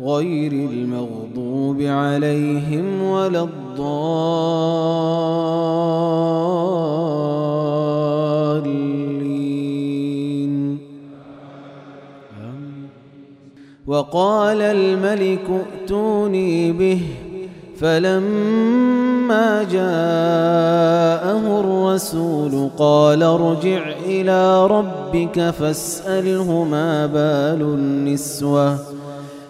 غير المغضوب عليهم ولا الضالين. وقال الملك ائتوني به فلما جاءه الرسول قال ارجع إلى ربك فاسأله ما بال النسوة.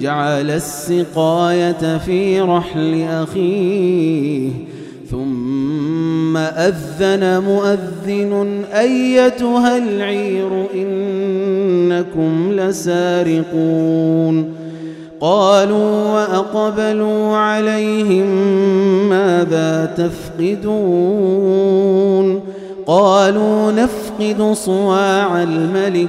جعل السقاية في رحل أخيه ثم أذن مؤذن أيتها العير إنكم لسارقون. قالوا وأقبلوا عليهم ماذا تفقدون؟ قالوا نفقد صواع الملك.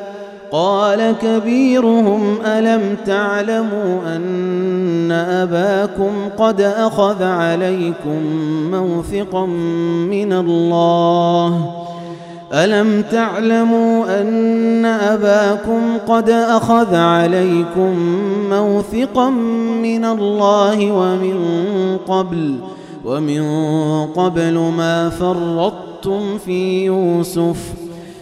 قال كبيرهم ألم تعلموا أن أباكم قد أخذ عليكم موثقا من الله ألم تعلموا أن أباكم قد أخذ عليكم موثقا من الله ومن قبل ومن قبل ما فرطتم في يوسف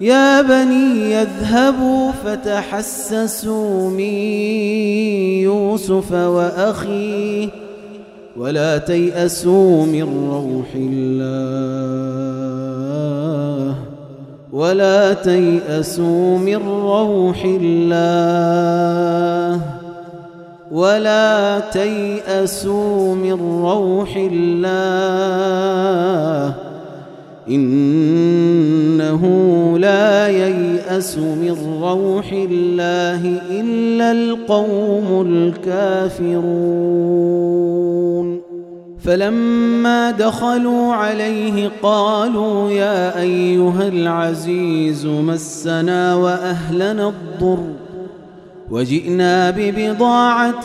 يا بني يذهبوا فتحسسوا من يوسف وأخيه ولا تيأسوا من روح الله ولا تيأسوا من روح الله ولا تيأسوا من روح الله إنه لا ييأس من روح الله إلا القوم الكافرون. فلما دخلوا عليه قالوا يا أيها العزيز مسنا وأهلنا الضر وجئنا ببضاعة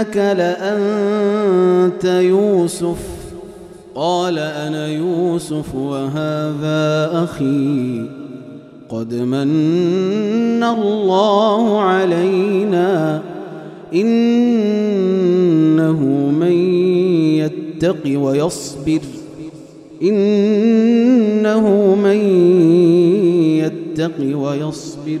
أئنك لأنت يوسف. قال أنا يوسف وهذا أخي. قد من الله علينا إنه من يتق ويصبر. إنه من يتق ويصبر.